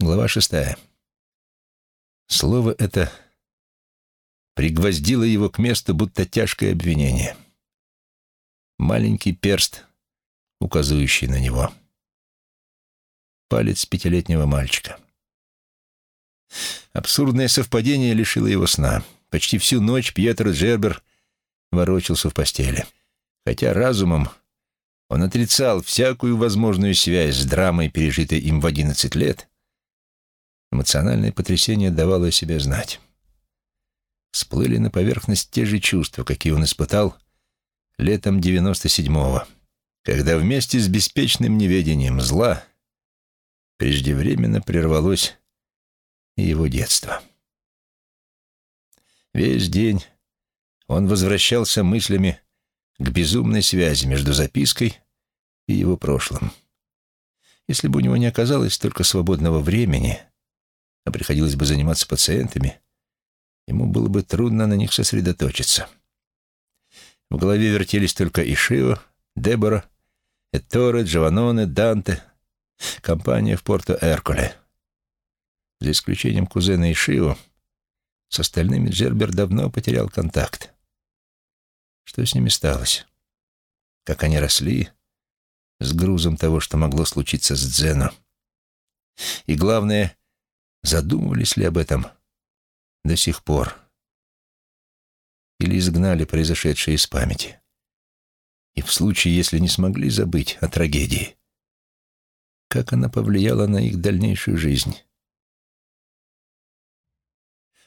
Глава шестая. Слово это пригвоздило его к месту, будто тяжкое обвинение. Маленький перст, указывающий на него. Палец пятилетнего мальчика. Абсурдное совпадение лишило его сна. Почти всю ночь Пьетро Джербер ворочался в постели. Хотя разумом он отрицал всякую возможную связь с драмой, пережитой им в одиннадцать лет, эмоциональное потрясение давало о себе знать. Всплыли на поверхность те же чувства, какие он испытал летом девяносто седьмого, когда вместе с беспечным неведением зла преждевременно прервалось его детство. Весь день он возвращался мыслями к безумной связи между запиской и его прошлым. Если бы у него не оказалось столько свободного времени, а приходилось бы заниматься пациентами, ему было бы трудно на них сосредоточиться. В голове вертелись только Ишио, Дебора, Эторе, Джованоне, Данте, компания в Порто-Эркуле. За исключением кузена Ишио, с остальными Джербер давно потерял контакт. Что с ними сталось? Как они росли, с грузом того, что могло случиться с Дзену. И главное, задумывались ли об этом до сих пор? Или изгнали произошедшее из памяти? И в случае, если не смогли забыть о трагедии, как она повлияла на их дальнейшую жизнь?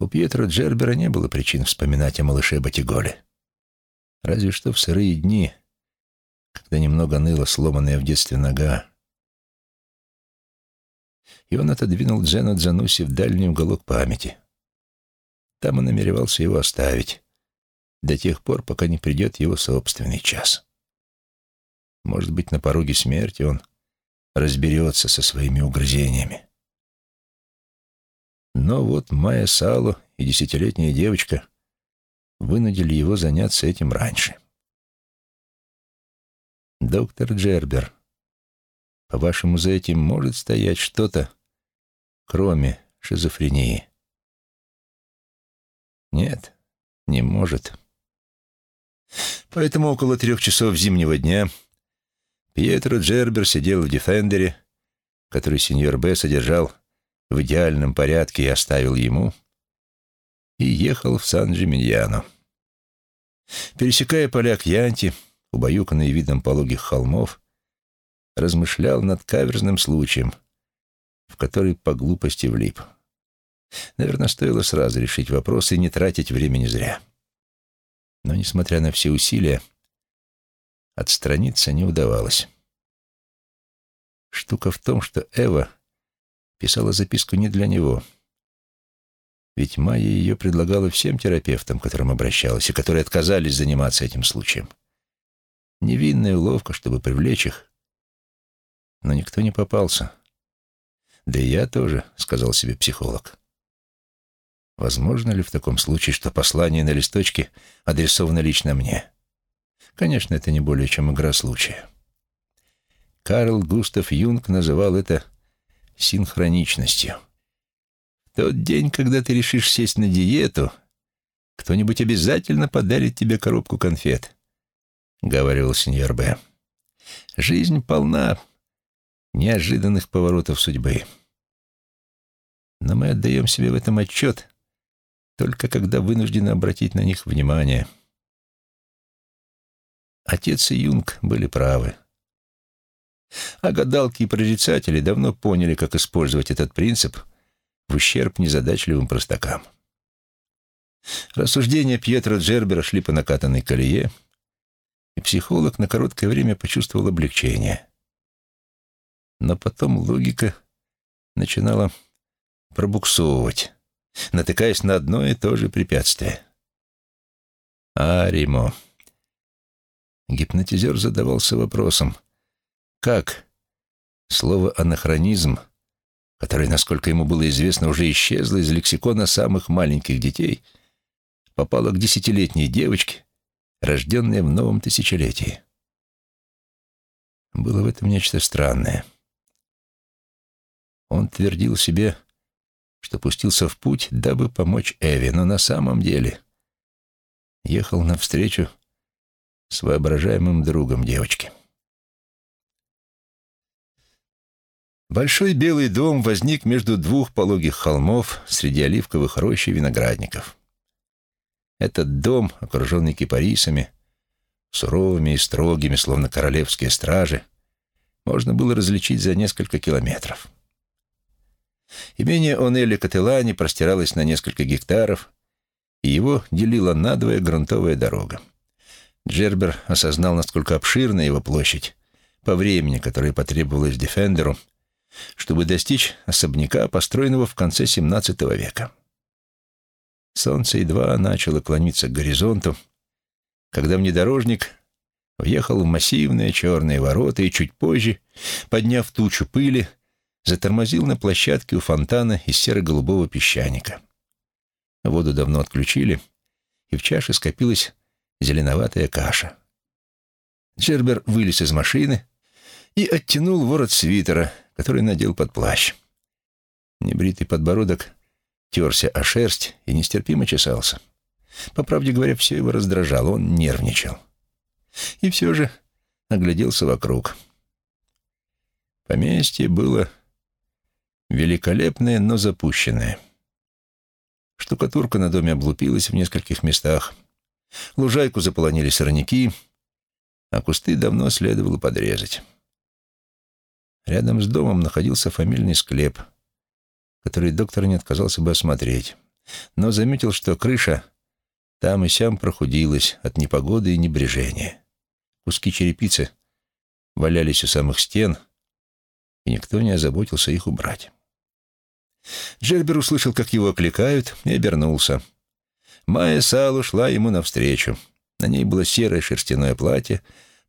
У Пьетро Джербера не было причин вспоминать о малыше Батиголе. Разве что в сырые дни, когда немного ныла сломанная в детстве нога. И он отодвинул Джена Джануси в дальний уголок памяти. Там он намеревался его оставить до тех пор, пока не придет его собственный час. Может быть, на пороге смерти он разберется со своими угрызениями. Но вот Майя Сало и десятилетняя девочка вынудили его заняться этим раньше. «Доктор Джербер, по-вашему, за этим может стоять что-то, кроме шизофрении?» «Нет, не может». Поэтому около трех часов зимнего дня Пьетро Джербер сидел в «Дефендере», который сеньор Б. содержал в идеальном порядке и оставил ему, и ехал в Сан-Джиминьяно. Пересекая поля Кьянти, убаюканный видом пологих холмов, размышлял над каверзным случаем, в который по глупости влип. Наверное, стоило сразу решить вопрос и не тратить времени зря. Но, несмотря на все усилия, отстраниться не удавалось. Штука в том, что Эва писала записку не для него — ведь Майя ее предлагала всем терапевтам, которым обращалась, и которые отказались заниматься этим случаем. Невинная уловка, чтобы привлечь их. Но никто не попался. «Да и я тоже», — сказал себе психолог. Возможно ли в таком случае, что послание на листочке адресовано лично мне? Конечно, это не более чем игра случая. Карл Густав Юнг называл это синхроничностью тот день, когда ты решишь сесть на диету, кто-нибудь обязательно подарит тебе коробку конфет», — говорил сеньор Б. «Жизнь полна неожиданных поворотов судьбы. Но мы отдаем себе в этом отчет только когда вынуждены обратить на них внимание. Отец и Юнг были правы. А гадалки и прорицатели давно поняли, как использовать этот принцип — в ущерб незадачливым простакам. Рассуждения Пьетро Джербера шли по накатанной колее, и психолог на короткое время почувствовал облегчение. Но потом логика начинала пробуксовывать, натыкаясь на одно и то же препятствие. Аримо. Гипнотизер задавался вопросом, как слово «анахронизм» которое, насколько ему было известно, уже исчезло из лексикона самых маленьких детей, попало к десятилетней девочке, рожденной в новом тысячелетии. Было в этом нечто странное. Он твердил себе, что пустился в путь, дабы помочь Эви, но на самом деле ехал навстречу с воображаемым другом девочки. Большой белый дом возник между двух пологих холмов среди оливковых рощ и виноградников. Этот дом, окруженный кипарисами, суровыми и строгими, словно королевские стражи, можно было различить за несколько километров. Имение Онелли Кателани простиралось на несколько гектаров, и его делила надвое грунтовая дорога. Джербер осознал, насколько обширна его площадь по времени, которое потребовалось Дефендеру, чтобы достичь особняка, построенного в конце XVII века. Солнце едва начало клониться к горизонту, когда внедорожник въехал в массивные черные ворота и чуть позже, подняв тучу пыли, затормозил на площадке у фонтана из серо-голубого песчаника. Воду давно отключили, и в чаше скопилась зеленоватая каша. Джербер вылез из машины и оттянул ворот свитера, который надел под плащ. Небритый подбородок терся о шерсть и нестерпимо чесался. По правде говоря, все его раздражало, он нервничал. И все же огляделся вокруг. Поместье было великолепное, но запущенное. Штукатурка на доме облупилась в нескольких местах. Лужайку заполонили сорняки, а кусты давно следовало подрезать. Рядом с домом находился фамильный склеп, который доктор не отказался бы осмотреть, но заметил, что крыша там и сям прохудилась от непогоды и небрежения. Куски черепицы валялись у самых стен, и никто не озаботился их убрать. Джербер услышал, как его окликают, и обернулся. Майя Салу шла ему навстречу. На ней было серое шерстяное платье,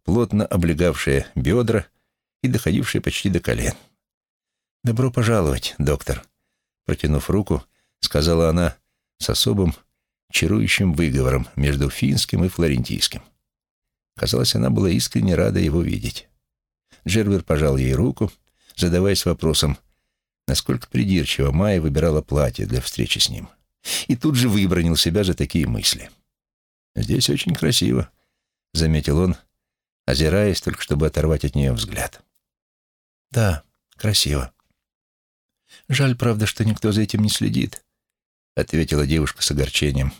плотно облегавшее бедра и доходившее почти до колен. «Добро пожаловать, доктор», — протянув руку, сказала она с особым чарующим выговором между финским и флорентийским. Казалось, она была искренне рада его видеть. Джербер пожал ей руку, задаваясь вопросом, насколько придирчиво Майя выбирала платье для встречи с ним. И тут же выбронил себя за такие мысли. «Здесь очень красиво», — заметил он, озираясь только, чтобы оторвать от нее взгляд. «Да, красиво. Жаль, правда, что никто за этим не следит», — ответила девушка с огорчением.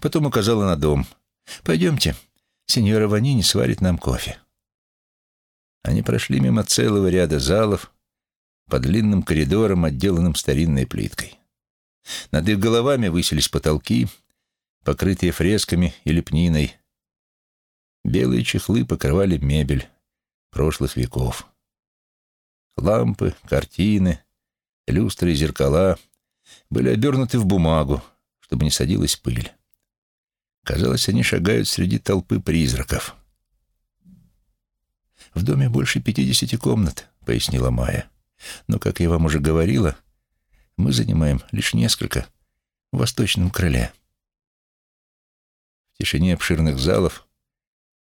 Потом указала на дом. «Пойдемте, сеньора Ванини сварит нам кофе». Они прошли мимо целого ряда залов по длинным коридорам, отделанным старинной плиткой. Над их головами высились потолки, покрытые фресками и лепниной. Белые чехлы покрывали мебель прошлых веков. Лампы, картины, люстры и зеркала были обернуты в бумагу, чтобы не садилась пыль. Казалось, они шагают среди толпы призраков. «В доме больше пятидесяти комнат», — пояснила Майя. «Но, как я вам уже говорила, мы занимаем лишь несколько в восточном крыле». В тишине обширных залов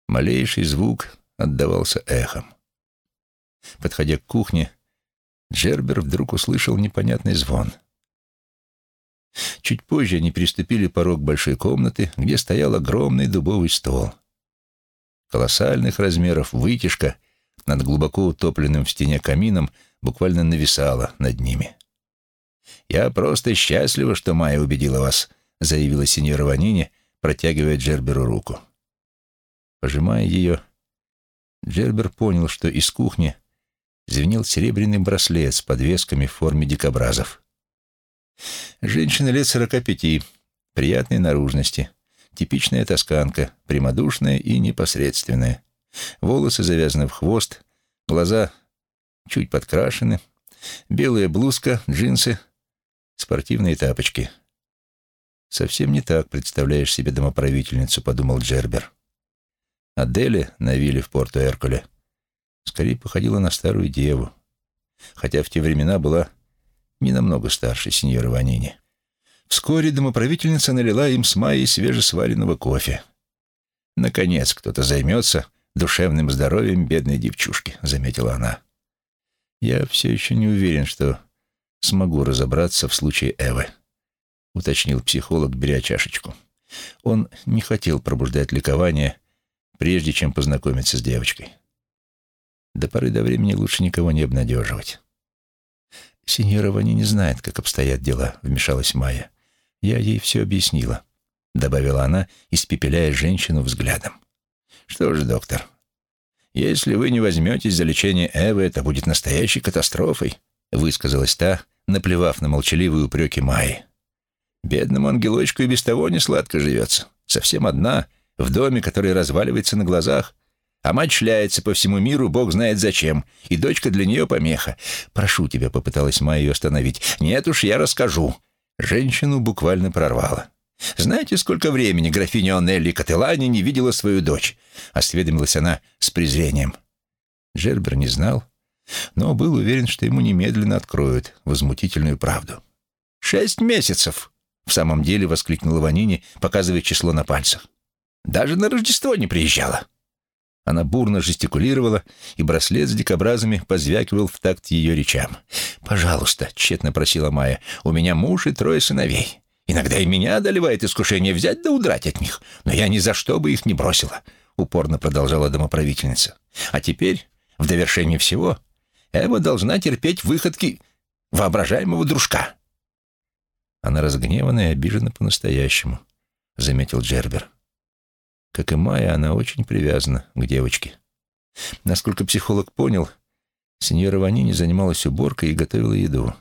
малейший звук отдавался эхом. Подходя к кухне, Джербер вдруг услышал непонятный звон. Чуть позже они переступили порог большой комнаты, где стоял огромный дубовый стол. Колоссальных размеров вытяжка над глубоко утопленным в стене камином буквально нависала над ними. «Я просто счастлива, что Майя убедила вас», — заявила сеньора Ванини, протягивая Джерберу руку. Пожимая ее, Джербер понял, что из кухни звенел серебряный браслет с подвесками в форме дикобразов. Женщина лет сорока пяти, приятной наружности, типичная тосканка, прямодушная и непосредственная. Волосы завязаны в хвост, глаза чуть подкрашены, белая блузка, джинсы, спортивные тапочки. «Совсем не так представляешь себе домоправительницу», — подумал Джербер. Аделя на вилле в порту Эркуле скорее походила на старую деву, хотя в те времена была не намного старше сеньора Ванини. Вскоре домоправительница налила им с Майей свежесваренного кофе. «Наконец кто-то займется душевным здоровьем бедной девчушки», — заметила она. «Я все еще не уверен, что смогу разобраться в случае Эвы», — уточнил психолог, беря чашечку. Он не хотел пробуждать ликование, прежде чем познакомиться с девочкой. До поры до времени лучше никого не обнадеживать. «Синьора Вани не знает, как обстоят дела», — вмешалась Майя. «Я ей все объяснила», — добавила она, испепеляя женщину взглядом. «Что ж, доктор, если вы не возьметесь за лечение Эвы, это будет настоящей катастрофой», — высказалась та, наплевав на молчаливые упреки Майи. «Бедному ангелочку и без того не сладко живется. Совсем одна, в доме, который разваливается на глазах. А мать шляется по всему миру, бог знает зачем, и дочка для нее помеха. Прошу тебя, попыталась Майя ее остановить. Нет уж, я расскажу. Женщину буквально прорвало. «Знаете, сколько времени графиня Онелли Кателани не видела свою дочь?» — осведомилась она с презрением. Джербер не знал, но был уверен, что ему немедленно откроют возмутительную правду. «Шесть месяцев!» — в самом деле воскликнула Ванини, показывая число на пальцах. «Даже на Рождество не приезжала!» Она бурно жестикулировала, и браслет с дикобразами позвякивал в такт ее речам. «Пожалуйста», — тщетно просила Майя, — «у меня муж и трое сыновей. Иногда и меня одолевает искушение взять да удрать от них, но я ни за что бы их не бросила», — упорно продолжала домоправительница. «А теперь, в довершение всего, Эва должна терпеть выходки воображаемого дружка». Она разгневана и обижена по-настоящему, — заметил Джербер. Как и Майя, она очень привязана к девочке. Насколько психолог понял, сеньора Ванини занималась уборкой и готовила еду.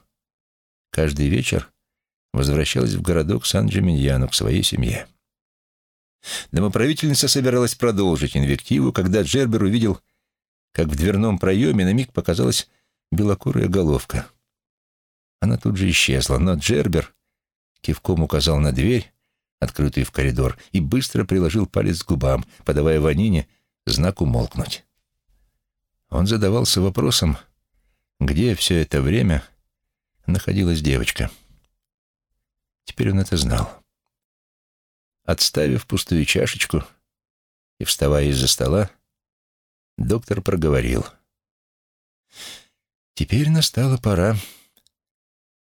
Каждый вечер возвращалась в городок Сан-Джиминьяно к своей семье. Домоправительница собиралась продолжить инвективу, когда Джербер увидел, как в дверном проеме на миг показалась белокурая головка. Она тут же исчезла, но Джербер кивком указал на дверь, открытую в коридор, и быстро приложил палец к губам, подавая Ванине знак умолкнуть. Он задавался вопросом, где все это время находилась девочка. Теперь он это знал. Отставив пустую чашечку и вставая из-за стола, доктор проговорил. «Теперь настала пора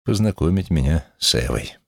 познакомить меня с Эвой».